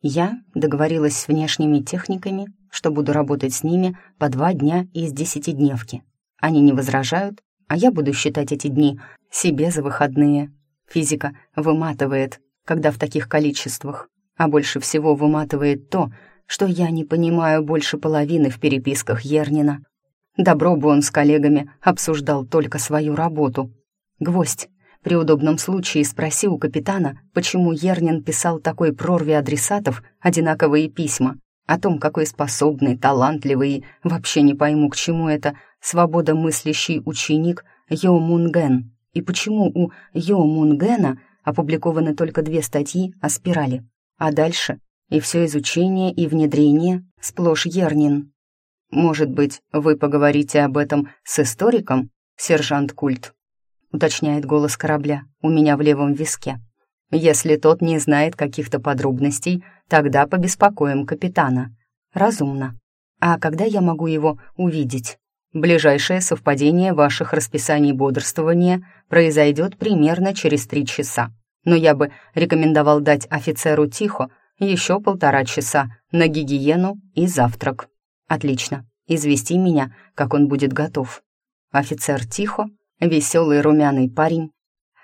Я договорилась с внешними техниками, что буду работать с ними по два дня из десятидневки. Они не возражают, а я буду считать эти дни себе за выходные. Физика выматывает, когда в таких количествах, а больше всего выматывает то, что я не понимаю больше половины в переписках Ернина. Добро бы он с коллегами обсуждал только свою работу. Гвоздь при удобном случае спроси у капитана, почему Ернин писал такой прорве адресатов одинаковые письма, о том, какой способный, талантливый, вообще не пойму, к чему это, свободомыслящий ученик Йо Мунген, и почему у Йо Мунгена опубликованы только две статьи о спирали, а дальше и все изучение и внедрение сплошь Ернин. Может быть, вы поговорите об этом с историком, сержант Культ? Уточняет голос корабля у меня в левом виске. Если тот не знает каких-то подробностей, тогда побеспокоим капитана. Разумно. А когда я могу его увидеть? Ближайшее совпадение ваших расписаний бодрствования произойдет примерно через три часа. Но я бы рекомендовал дать офицеру Тихо еще полтора часа на гигиену и завтрак. Отлично. Извести меня, как он будет готов. Офицер Тихо Веселый румяный парень.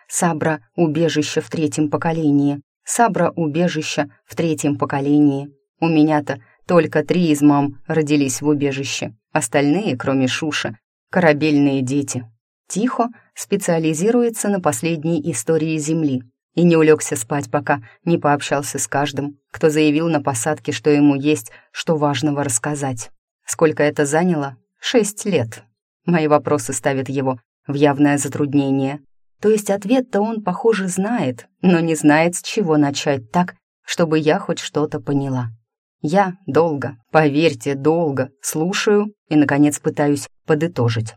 Сабра — убежище в третьем поколении. Сабра — убежище в третьем поколении. У меня-то только три из мам родились в убежище. Остальные, кроме Шуши, корабельные дети. Тихо специализируется на последней истории Земли и не улегся спать, пока не пообщался с каждым, кто заявил на посадке, что ему есть что важного рассказать. Сколько это заняло? Шесть лет. Мои вопросы ставят его в явное затруднение. То есть ответ-то он, похоже, знает, но не знает, с чего начать так, чтобы я хоть что-то поняла. Я долго, поверьте, долго слушаю и, наконец, пытаюсь подытожить.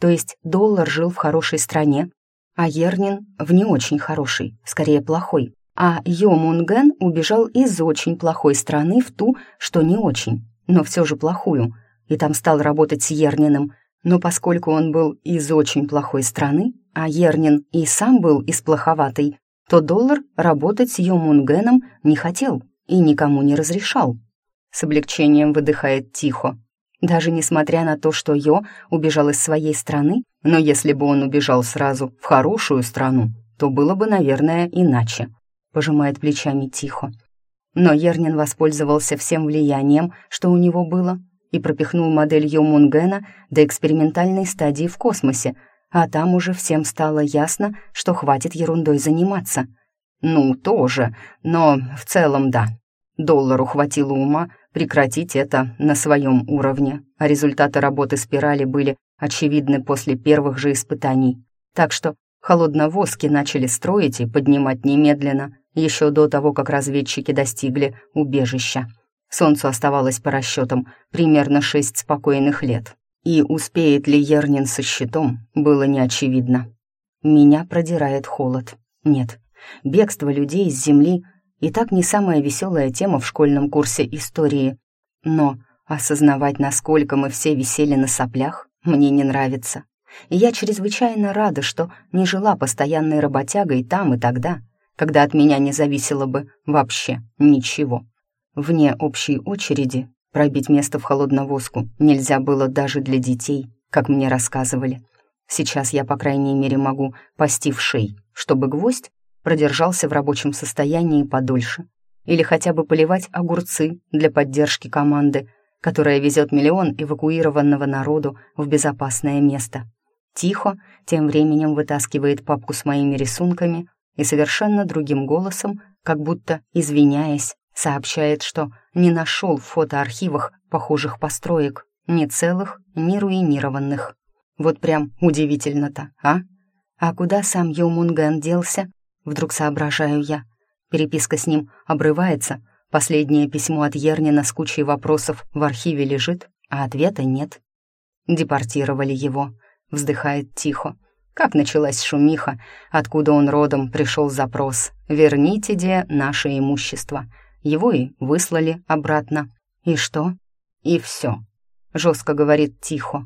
То есть доллар жил в хорошей стране, а Ернин в не очень хорошей, скорее плохой. А Йо Мунген убежал из очень плохой страны в ту, что не очень, но все же плохую, и там стал работать с Ерниным, но поскольку он был из очень плохой страны, а Ернин и сам был из плоховатой, то доллар работать с Йомунгеном не хотел и никому не разрешал. С облегчением выдыхает тихо. Даже несмотря на то, что Йо убежал из своей страны, но если бы он убежал сразу в хорошую страну, то было бы, наверное, иначе. Пожимает плечами тихо. Но Ернин воспользовался всем влиянием, что у него было, и пропихнул модель Йомунгена до экспериментальной стадии в космосе, а там уже всем стало ясно, что хватит ерундой заниматься. Ну, тоже, но в целом да. Доллару хватило ума прекратить это на своем уровне, а результаты работы спирали были очевидны после первых же испытаний. Так что холодновозки начали строить и поднимать немедленно, еще до того, как разведчики достигли убежища. Солнцу оставалось по расчетам примерно шесть спокойных лет. И успеет ли Ернин со щитом, было неочевидно. Меня продирает холод. Нет, бегство людей с земли и так не самая веселая тема в школьном курсе истории. Но осознавать, насколько мы все висели на соплях, мне не нравится. И я чрезвычайно рада, что не жила постоянной работягой там и тогда, когда от меня не зависело бы вообще ничего. Вне общей очереди пробить место в холодновозку нельзя было даже для детей, как мне рассказывали. Сейчас я, по крайней мере, могу пасти в шей, чтобы гвоздь продержался в рабочем состоянии подольше. Или хотя бы поливать огурцы для поддержки команды, которая везет миллион эвакуированного народу в безопасное место. Тихо тем временем вытаскивает папку с моими рисунками и совершенно другим голосом, как будто извиняясь, Сообщает, что не нашел в фотоархивах похожих построек, ни целых, ни руинированных. Вот прям удивительно-то, а? А куда сам Йомунган делся? Вдруг соображаю я. Переписка с ним обрывается, последнее письмо от Ернина с кучей вопросов в архиве лежит, а ответа нет. Депортировали его, вздыхает тихо. Как началась шумиха, откуда он родом, пришел запрос. «Верните, де, наше имущество». Его и выслали обратно. И что? И все. Жестко говорит тихо.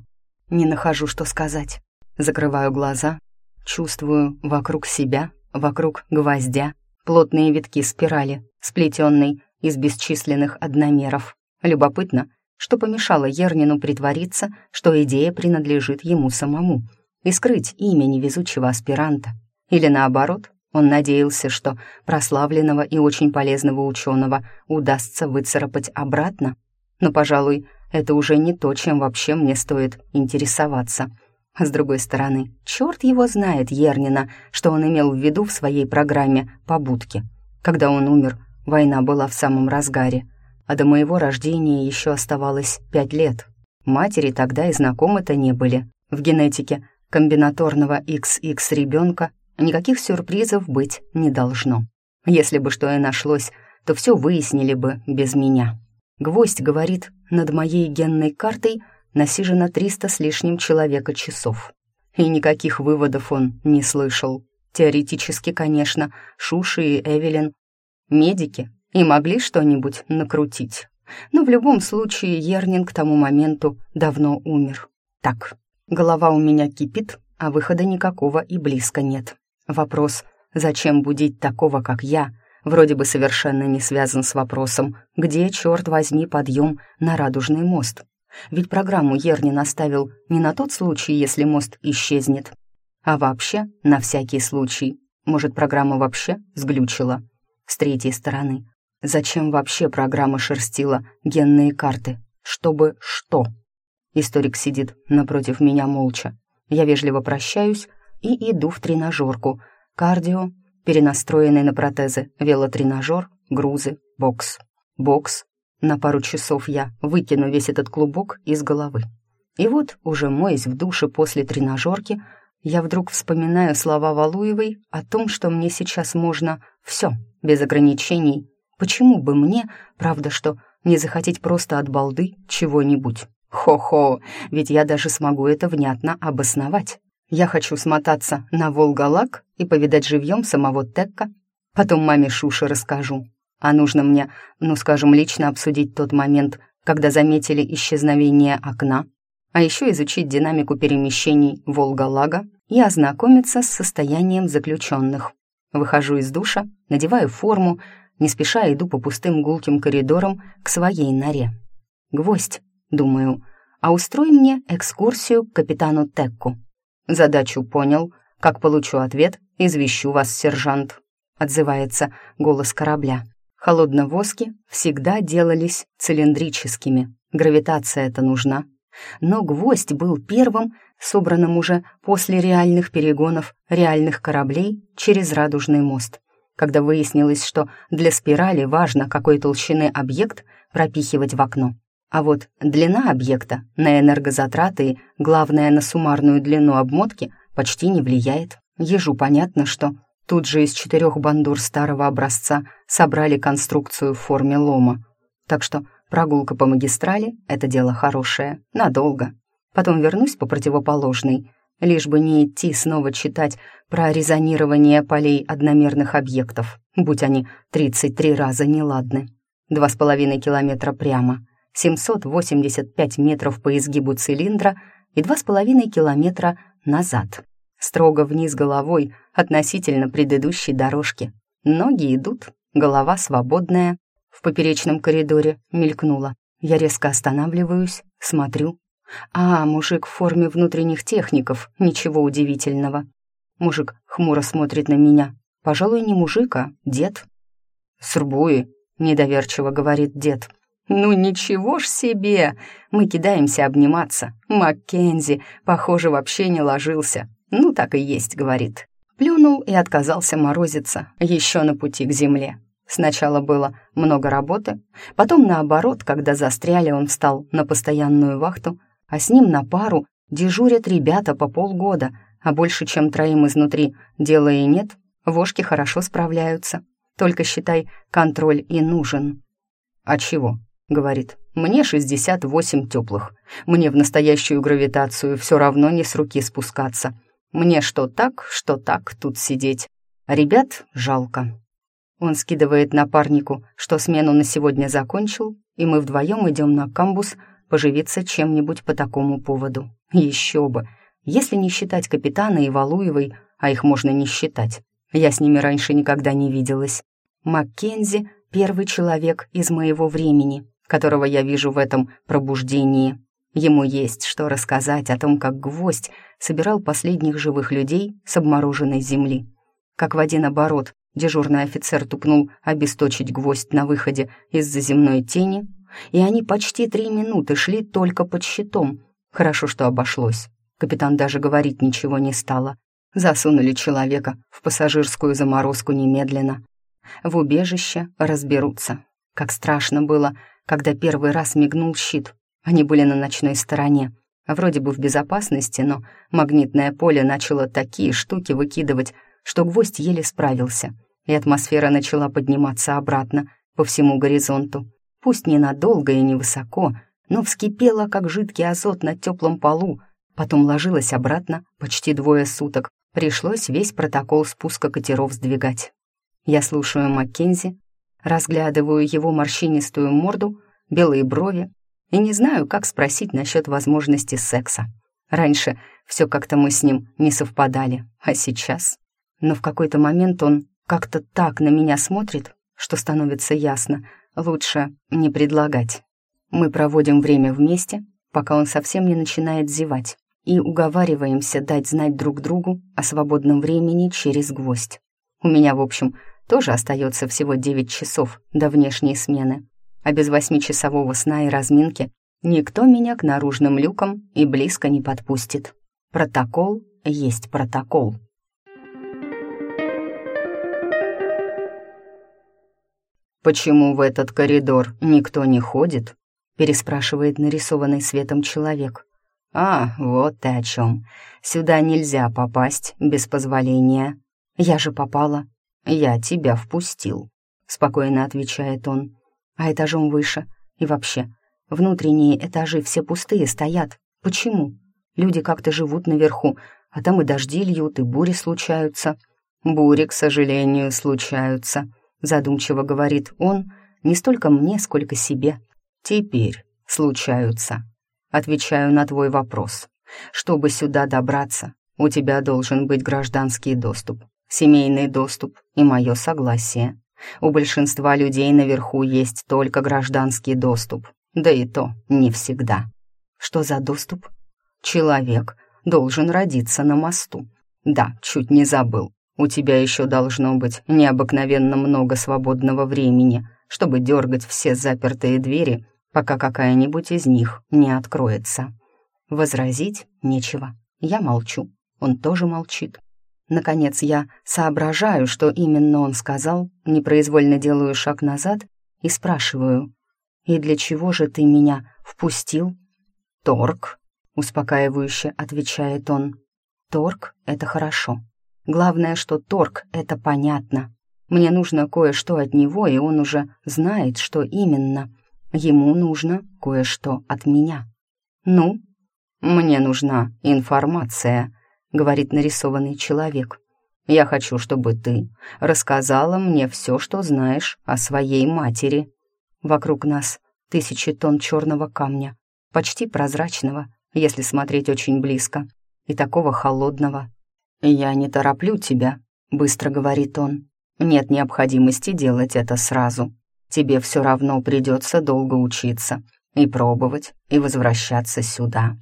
Не нахожу, что сказать. Закрываю глаза, чувствую вокруг себя, вокруг гвоздя, плотные витки спирали, сплетенной из бесчисленных одномеров. Любопытно, что помешало Ернину притвориться, что идея принадлежит ему самому, и скрыть имя невезучего аспиранта. Или наоборот, он надеялся, что прославленного и очень полезного ученого удастся выцарапать обратно. Но, пожалуй, это уже не то, чем вообще мне стоит интересоваться. С другой стороны, черт его знает, Ернина, что он имел в виду в своей программе «Побудки». Когда он умер, война была в самом разгаре, а до моего рождения еще оставалось пять лет. Матери тогда и знакомы-то не были. В генетике комбинаторного XX ребенка никаких сюрпризов быть не должно. Если бы что и нашлось, то все выяснили бы без меня. Гвоздь говорит, над моей генной картой насижено 300 с лишним человека часов. И никаких выводов он не слышал. Теоретически, конечно, Шуши и Эвелин — медики и могли что-нибудь накрутить. Но в любом случае Ернин к тому моменту давно умер. Так, голова у меня кипит, а выхода никакого и близко нет. Вопрос, зачем будить такого, как я, вроде бы совершенно не связан с вопросом, где, черт возьми, подъем на Радужный мост. Ведь программу Ерни наставил не на тот случай, если мост исчезнет, а вообще на всякий случай. Может, программа вообще сглючила? С третьей стороны, зачем вообще программа шерстила генные карты? Чтобы что? Историк сидит напротив меня молча. Я вежливо прощаюсь и иду в тренажерку. Кардио, перенастроенный на протезы, велотренажер, грузы, бокс. Бокс. На пару часов я выкину весь этот клубок из головы. И вот, уже моясь в душе после тренажерки, я вдруг вспоминаю слова Валуевой о том, что мне сейчас можно все, без ограничений. Почему бы мне, правда, что не захотеть просто от балды чего-нибудь? Хо-хо, ведь я даже смогу это внятно обосновать. Я хочу смотаться на Волгалак и повидать живьем самого Текка. Потом маме Шуши расскажу. А нужно мне, ну, скажем, лично обсудить тот момент, когда заметили исчезновение окна, а еще изучить динамику перемещений Волга-Лага и ознакомиться с состоянием заключенных. Выхожу из душа, надеваю форму, не спеша иду по пустым гулким коридорам к своей норе. «Гвоздь», — думаю, — «а устрой мне экскурсию к капитану Текку». «Задачу понял. Как получу ответ, извещу вас, сержант», — отзывается голос корабля. Холодновоски всегда делались цилиндрическими. Гравитация это нужна. Но гвоздь был первым, собранным уже после реальных перегонов реальных кораблей через Радужный мост. Когда выяснилось, что для спирали важно, какой толщины объект пропихивать в окно. А вот длина объекта на энергозатраты и, главное, на суммарную длину обмотки почти не влияет. Ежу понятно, что тут же из четырех бандур старого образца собрали конструкцию в форме лома. Так что прогулка по магистрали — это дело хорошее, надолго. Потом вернусь по противоположной, лишь бы не идти снова читать про резонирование полей одномерных объектов, будь они 33 раза неладны. Два с половиной километра прямо — 785 метров по изгибу цилиндра и 2,5 километра назад, строго вниз головой относительно предыдущей дорожки. Ноги идут, голова свободная. В поперечном коридоре мелькнула. Я резко останавливаюсь, смотрю. А, мужик в форме внутренних техников, ничего удивительного. Мужик хмуро смотрит на меня. Пожалуй, не мужик, а дед. «Сурбуи», — недоверчиво говорит дед. «Ну ничего ж себе!» Мы кидаемся обниматься. Маккензи, похоже, вообще не ложился. «Ну, так и есть», — говорит. Плюнул и отказался морозиться еще на пути к земле. Сначала было много работы, потом, наоборот, когда застряли, он встал на постоянную вахту, а с ним на пару дежурят ребята по полгода, а больше, чем троим изнутри дела и нет, вошки хорошо справляются. Только, считай, контроль и нужен. А чего? Говорит, мне 68 теплых. Мне в настоящую гравитацию все равно не с руки спускаться. Мне что так, что так тут сидеть. Ребят жалко. Он скидывает напарнику, что смену на сегодня закончил, и мы вдвоем идем на камбус поживиться чем-нибудь по такому поводу. Еще бы, если не считать капитана и Валуевой, а их можно не считать. Я с ними раньше никогда не виделась. Маккензи первый человек из моего времени, которого я вижу в этом пробуждении. Ему есть что рассказать о том, как гвоздь собирал последних живых людей с обмороженной земли. Как в один оборот дежурный офицер тупнул обесточить гвоздь на выходе из-за земной тени, и они почти три минуты шли только под щитом. Хорошо, что обошлось. Капитан даже говорить ничего не стала. Засунули человека в пассажирскую заморозку немедленно. В убежище разберутся. Как страшно было, когда первый раз мигнул щит. Они были на ночной стороне. Вроде бы в безопасности, но магнитное поле начало такие штуки выкидывать, что гвоздь еле справился, и атмосфера начала подниматься обратно по всему горизонту. Пусть ненадолго и невысоко, но вскипела, как жидкий азот на теплом полу, потом ложилась обратно почти двое суток. Пришлось весь протокол спуска катеров сдвигать. Я слушаю Маккензи, разглядываю его морщинистую морду, белые брови и не знаю, как спросить насчет возможности секса. Раньше все как-то мы с ним не совпадали, а сейчас... Но в какой-то момент он как-то так на меня смотрит, что становится ясно, лучше не предлагать. Мы проводим время вместе, пока он совсем не начинает зевать, и уговариваемся дать знать друг другу о свободном времени через гвоздь. У меня, в общем, тоже остается всего 9 часов до внешней смены, а без восьмичасового сна и разминки никто меня к наружным люкам и близко не подпустит. Протокол есть протокол. «Почему в этот коридор никто не ходит?» переспрашивает нарисованный светом человек. «А, вот ты о чем. Сюда нельзя попасть без позволения. Я же попала. «Я тебя впустил», — спокойно отвечает он. «А этажом выше? И вообще, внутренние этажи все пустые стоят. Почему? Люди как-то живут наверху, а там и дожди льют, и бури случаются». «Бури, к сожалению, случаются», — задумчиво говорит он, не столько мне, сколько себе. «Теперь случаются». Отвечаю на твой вопрос. Чтобы сюда добраться, у тебя должен быть гражданский доступ семейный доступ и мое согласие. У большинства людей наверху есть только гражданский доступ, да и то не всегда. Что за доступ? Человек должен родиться на мосту. Да, чуть не забыл. У тебя еще должно быть необыкновенно много свободного времени, чтобы дергать все запертые двери, пока какая-нибудь из них не откроется. Возразить нечего. Я молчу. Он тоже молчит. Наконец я соображаю, что именно он сказал, непроизвольно делаю шаг назад и спрашиваю, «И для чего же ты меня впустил?» «Торг», — успокаивающе отвечает он. «Торг — это хорошо. Главное, что торг — это понятно. Мне нужно кое-что от него, и он уже знает, что именно. Ему нужно кое-что от меня. Ну, мне нужна информация», — говорит нарисованный человек. «Я хочу, чтобы ты рассказала мне все, что знаешь о своей матери. Вокруг нас тысячи тонн черного камня, почти прозрачного, если смотреть очень близко, и такого холодного. «Я не тороплю тебя», — быстро говорит он. «Нет необходимости делать это сразу. Тебе все равно придется долго учиться и пробовать, и возвращаться сюда».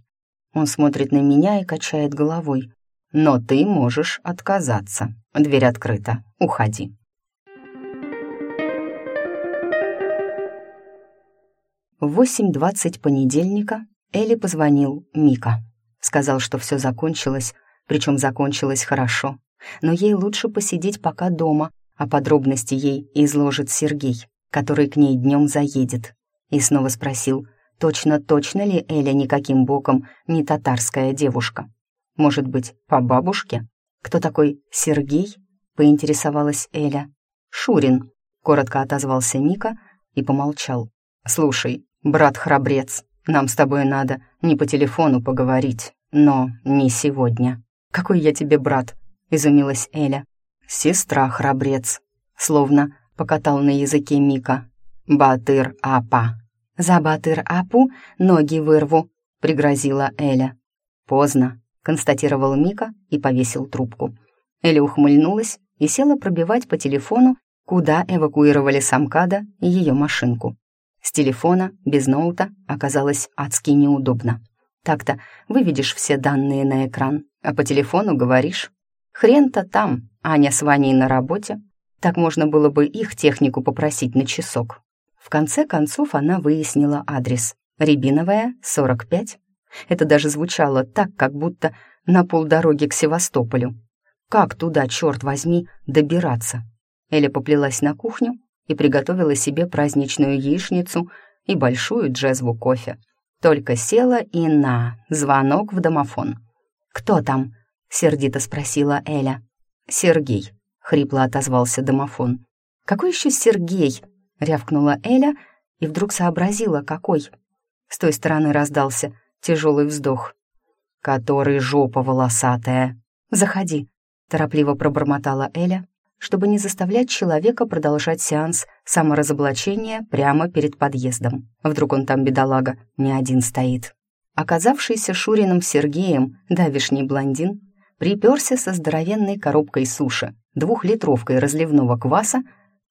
Он смотрит на меня и качает головой, но ты можешь отказаться. Дверь открыта. Уходи. В 8.20 понедельника Элли позвонил Мика. Сказал, что все закончилось, причем закончилось хорошо. Но ей лучше посидеть пока дома, а подробности ей изложит Сергей, который к ней днем заедет. И снова спросил, точно-точно ли Эля никаким боком не татарская девушка. Может быть, по бабушке? Кто такой Сергей? Поинтересовалась Эля. Шурин, коротко отозвался Ника и помолчал. Слушай, брат-храбрец, нам с тобой надо не по телефону поговорить, но не сегодня. Какой я тебе брат? Изумилась Эля. Сестра-храбрец, словно покатал на языке Мика. Батыр-апа. За Батыр-апу ноги вырву, пригрозила Эля. Поздно, констатировал Мика и повесил трубку. Эля ухмыльнулась и села пробивать по телефону куда эвакуировали Самкада и ее машинку. С телефона, без ноута, оказалось адски неудобно. Так-то выведешь все данные на экран, а по телефону говоришь. Хрен-то там, Аня с Ваней на работе. Так можно было бы их технику попросить на часок. В конце концов она выяснила адрес. Рябиновая, 45. Это даже звучало так, как будто на полдороги к Севастополю. Как туда, черт возьми, добираться? Эля поплелась на кухню, и приготовила себе праздничную яичницу и большую джезву кофе. Только села и на звонок в домофон. «Кто там?» — сердито спросила Эля. «Сергей», — хрипло отозвался домофон. «Какой еще Сергей?» — рявкнула Эля и вдруг сообразила, какой. С той стороны раздался тяжелый вздох. «Который жопа волосатая!» «Заходи», — торопливо пробормотала Эля чтобы не заставлять человека продолжать сеанс саморазоблачения прямо перед подъездом. Вдруг он там, бедолага, не один стоит. Оказавшийся Шуриным Сергеем, давишний блондин, приперся со здоровенной коробкой суши, двухлитровкой разливного кваса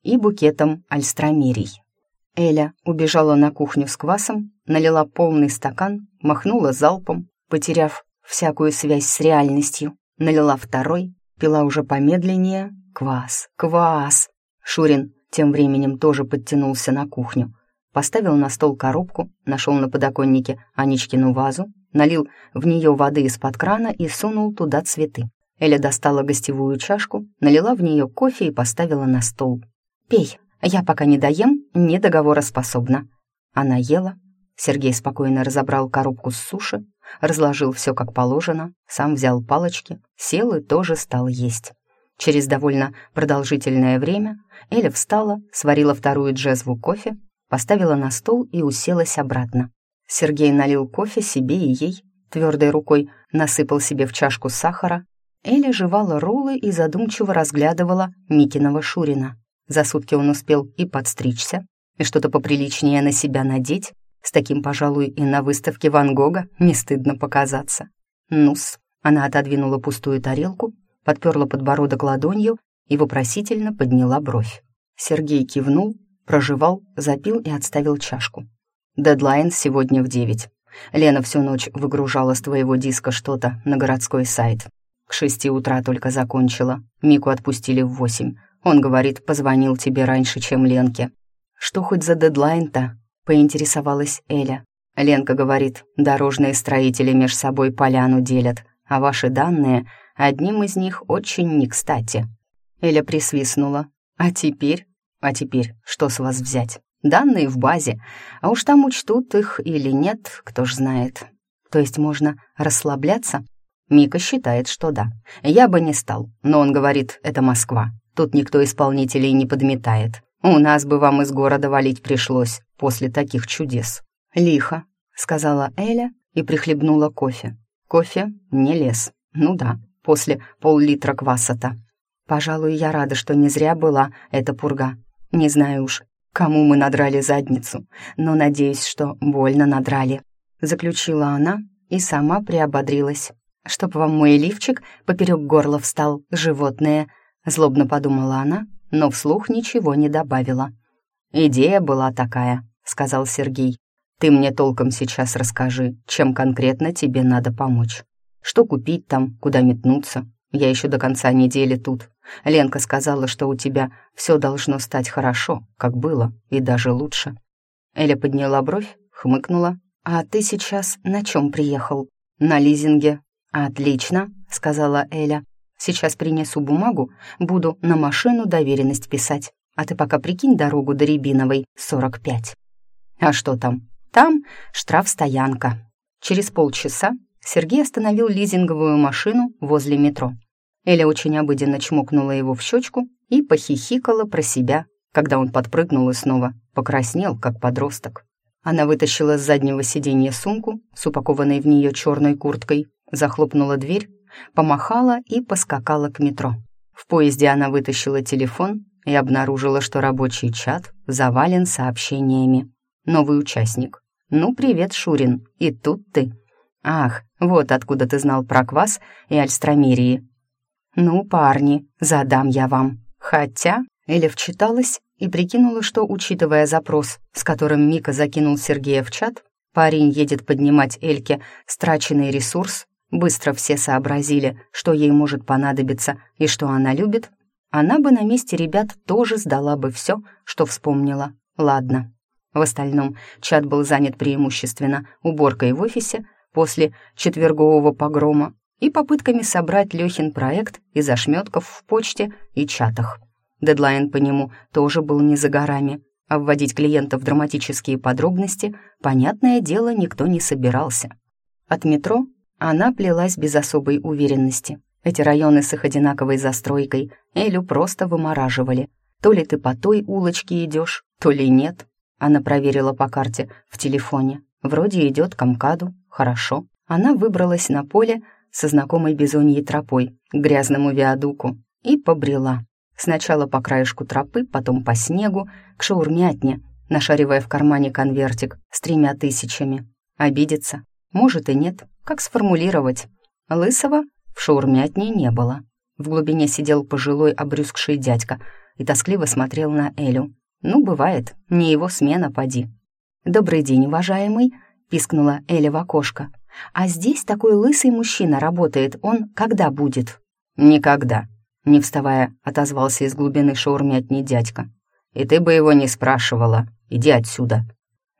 и букетом альстромерий. Эля убежала на кухню с квасом, налила полный стакан, махнула залпом, потеряв всякую связь с реальностью, налила второй, пила уже помедленнее Квас, квас! Шурин тем временем тоже подтянулся на кухню. Поставил на стол коробку, нашел на подоконнике Аничкину вазу, налил в нее воды из-под крана и сунул туда цветы. Эля достала гостевую чашку, налила в нее кофе и поставила на стол. «Пей, я пока не доем, не договороспособна». Она ела. Сергей спокойно разобрал коробку с суши, разложил все как положено, сам взял палочки, сел и тоже стал есть. Через довольно продолжительное время Эля встала, сварила вторую джезву кофе, поставила на стол и уселась обратно. Сергей налил кофе себе и ей, твердой рукой насыпал себе в чашку сахара. Эля жевала роллы и задумчиво разглядывала Микиного Шурина. За сутки он успел и подстричься, и что-то поприличнее на себя надеть. С таким, пожалуй, и на выставке Ван Гога не стыдно показаться. Нус, она отодвинула пустую тарелку подперла подбородок ладонью и вопросительно подняла бровь. Сергей кивнул, проживал, запил и отставил чашку. «Дедлайн сегодня в девять. Лена всю ночь выгружала с твоего диска что-то на городской сайт. К шести утра только закончила. Мику отпустили в восемь. Он говорит, позвонил тебе раньше, чем Ленке. Что хоть за дедлайн-то?» — поинтересовалась Эля. Ленка говорит, дорожные строители меж собой поляну делят, а ваши данные Одним из них очень не кстати. Эля присвистнула. «А теперь? А теперь что с вас взять? Данные в базе, а уж там учтут их или нет, кто ж знает. То есть можно расслабляться?» Мика считает, что да. Я бы не стал, но он говорит, это Москва. Тут никто исполнителей не подметает. У нас бы вам из города валить пришлось после таких чудес. Лихо, сказала Эля и прихлебнула кофе. Кофе не лес. Ну да, после пол-литра кваса-то. Пожалуй, я рада, что не зря была эта пурга. Не знаю уж, кому мы надрали задницу, но надеюсь, что больно надрали. Заключила она и сама приободрилась. Чтоб вам мой лифчик поперек горла встал, животное, злобно подумала она, но вслух ничего не добавила. «Идея была такая», — сказал Сергей. «Ты мне толком сейчас расскажи, чем конкретно тебе надо помочь». Что купить там, куда метнуться? Я еще до конца недели тут. Ленка сказала, что у тебя все должно стать хорошо, как было, и даже лучше. Эля подняла бровь, хмыкнула. «А ты сейчас на чем приехал?» «На лизинге». «Отлично», — сказала Эля. «Сейчас принесу бумагу, буду на машину доверенность писать. А ты пока прикинь дорогу до Рябиновой, 45». «А что там?» «Там штраф-стоянка». Через полчаса Сергей остановил лизинговую машину возле метро. Эля очень обыденно чмокнула его в щечку и похихикала про себя, когда он подпрыгнул и снова покраснел, как подросток. Она вытащила с заднего сиденья сумку с упакованной в нее черной курткой, захлопнула дверь, помахала и поскакала к метро. В поезде она вытащила телефон и обнаружила, что рабочий чат завален сообщениями. Новый участник. «Ну, привет, Шурин, и тут ты». «Ах, вот откуда ты знал про квас и альстромерии». «Ну, парни, задам я вам. Хотя Эля вчиталась и прикинула, что, учитывая запрос, с которым Мика закинул Сергея в чат, парень едет поднимать Эльке страченный ресурс, быстро все сообразили, что ей может понадобиться и что она любит, она бы на месте ребят тоже сдала бы все, что вспомнила. Ладно. В остальном чат был занят преимущественно уборкой в офисе после четвергового погрома и попытками собрать Лехин проект из ошметков в почте и чатах. Дедлайн по нему тоже был не за горами, а вводить клиентов в драматические подробности, понятное дело, никто не собирался. От метро она плелась без особой уверенности. Эти районы с их одинаковой застройкой Элю просто вымораживали. То ли ты по той улочке идешь, то ли нет. Она проверила по карте в телефоне. Вроде идет к Амкаду, хорошо. Она выбралась на поле со знакомой бизоньей тропой к грязному виадуку и побрела. Сначала по краешку тропы, потом по снегу, к шаурмятне, нашаривая в кармане конвертик с тремя тысячами. Обидеться? Может и нет. Как сформулировать? Лысого в шаурмятне не было. В глубине сидел пожилой обрюзгший дядька и тоскливо смотрел на Элю. «Ну, бывает, не его смена, поди». «Добрый день, уважаемый», — пискнула Эля в окошко. «А здесь такой лысый мужчина работает, он когда будет?» «Никогда», не вставая, отозвался из глубины шаурмятни дядька. «И ты бы его не спрашивала. Иди отсюда».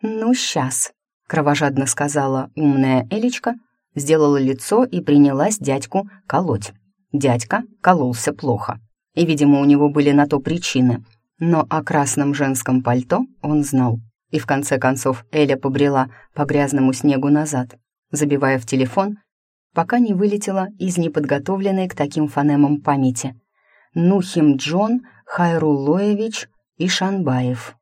«Ну, сейчас», — кровожадно сказала умная Элечка, сделала лицо и принялась дядьку колоть. Дядька кололся плохо, и, видимо, у него были на то причины, но о красном женском пальто он знал. И в конце концов Эля побрела по грязному снегу назад, забивая в телефон пока не вылетела из неподготовленной к таким фонемам памяти. Нухим Джон Хайрулоевич Ишанбаев.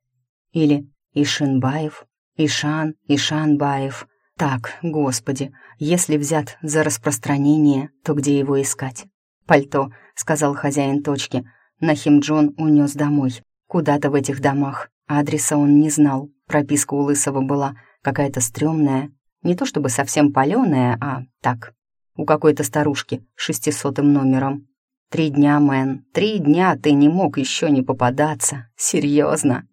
Или Ишинбаев, Ишан, Ишанбаев. Так, господи, если взят за распространение, то где его искать? «Пальто», — сказал хозяин точки. Нахим Джон унес домой. Куда-то в этих домах. Адреса он не знал. Прописка у Лысого была какая-то стрёмная. Не то чтобы совсем палёная, а так, у какой-то старушки шестисотым номером. Три дня, Мэн, три дня ты не мог еще не попадаться. Серьезно.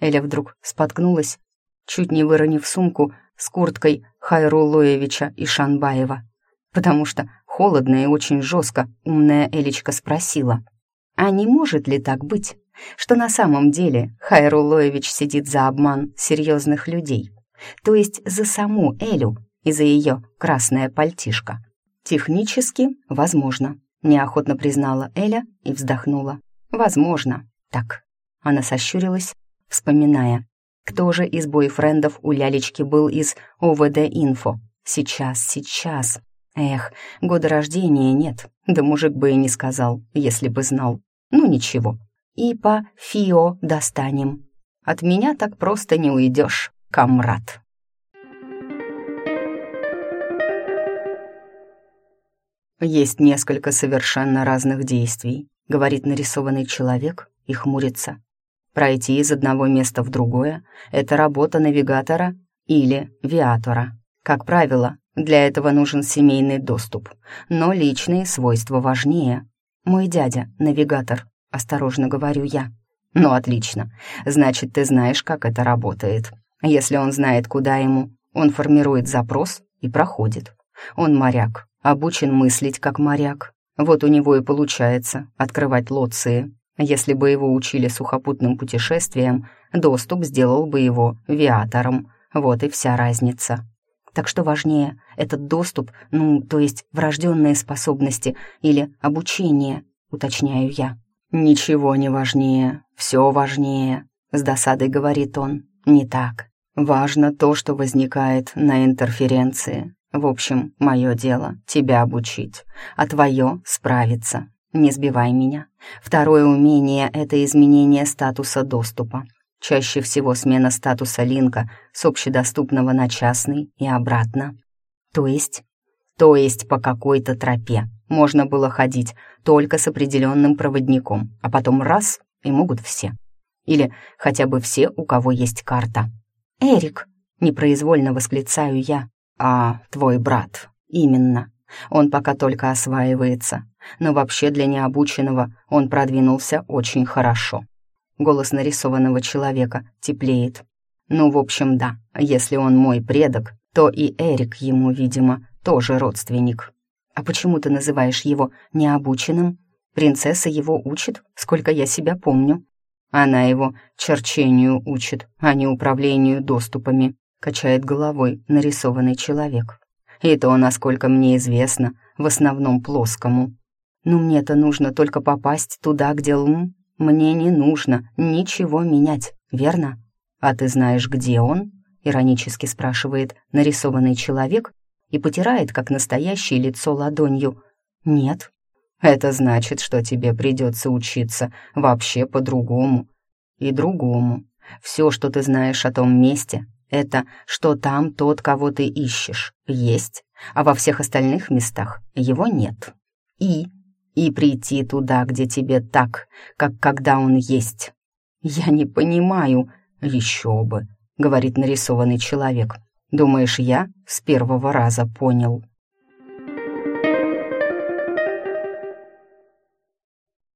Эля вдруг споткнулась, чуть не выронив сумку с курткой Хайрулоевича и Шанбаева. Потому что холодно и очень жестко умная Элечка спросила, а не может ли так быть, что на самом деле Хайрулоевич сидит за обман серьезных людей, то есть за саму Элю и за ее красное пальтишко? «Технически возможно», — неохотно признала Эля и вздохнула. «Возможно. Так». Она сощурилась, вспоминая, кто же из бойфрендов у Лялечки был из ОВД-инфо. Сейчас, сейчас. Эх, года рождения нет, да мужик бы и не сказал, если бы знал. Ну ничего, и по ФИО достанем. От меня так просто не уйдешь, комрад. «Есть несколько совершенно разных действий», — говорит нарисованный человек и хмурится. «Пройти из одного места в другое — это работа навигатора или виатора. Как правило, для этого нужен семейный доступ, но личные свойства важнее. Мой дядя — навигатор, осторожно говорю я. «Ну, отлично. Значит, ты знаешь, как это работает. Если он знает, куда ему, он формирует запрос и проходит. Он моряк, обучен мыслить как моряк. Вот у него и получается открывать лоции. Если бы его учили сухопутным путешествиям, доступ сделал бы его виатором. Вот и вся разница. Так что важнее, этот доступ, ну, то есть врожденные способности или обучение, уточняю я. «Ничего не важнее, все важнее», — с досадой говорит он. «Не так. Важно то, что возникает на интерференции. В общем, мое дело — тебя обучить, а твое — справиться. Не сбивай меня. Второе умение — это изменение статуса доступа. Чаще всего смена статуса линка с общедоступного на частный и обратно. То есть? То есть по какой-то тропе. Можно было ходить только с определенным проводником, а потом раз — и могут все. Или хотя бы все, у кого есть карта. «Эрик!» — непроизвольно восклицаю я. «А твой брат?» «Именно. Он пока только осваивается, но вообще для необученного он продвинулся очень хорошо. Голос нарисованного человека теплеет. Ну, в общем, да, если он мой предок, то и Эрик ему, видимо, тоже родственник. А почему ты называешь его необученным? Принцесса его учит, сколько я себя помню. Она его черчению учит, а не управлению доступами, качает головой нарисованный человек. И то, насколько мне известно, в основном плоскому. Ну, мне-то нужно только попасть туда, где Лум. Мне не нужно ничего менять, верно? А ты знаешь, где он? Иронически спрашивает нарисованный человек и потирает, как настоящее лицо ладонью. Нет. Это значит, что тебе придется учиться вообще по-другому. И другому. Все, что ты знаешь о том месте, это что там тот, кого ты ищешь, есть, а во всех остальных местах его нет. И и прийти туда, где тебе так, как когда он есть. Я не понимаю. Еще бы, говорит нарисованный человек. Думаешь, я с первого раза понял?